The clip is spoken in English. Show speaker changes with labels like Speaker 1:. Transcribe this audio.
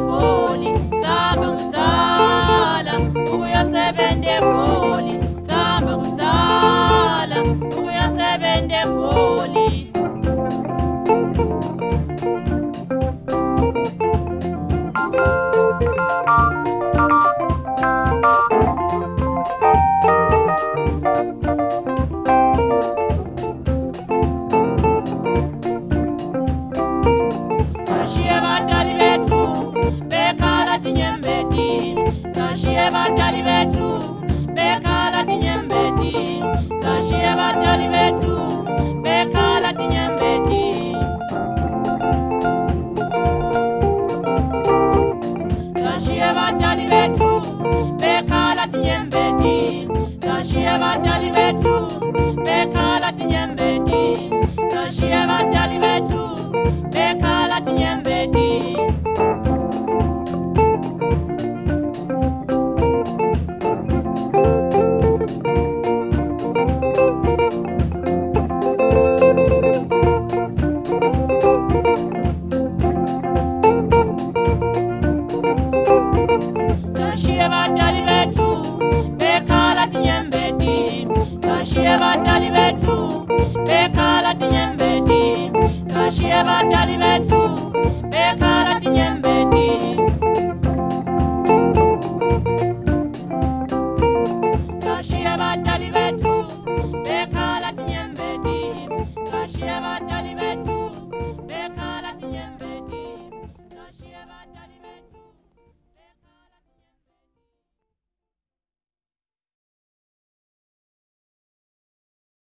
Speaker 1: Oh. sashie batali beka bekala tinyembeti sashie batali betu bekala tinyembeti sashie sashie batali batali betfu bekhala batali betfu